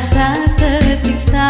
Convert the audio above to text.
Satu tersiksa.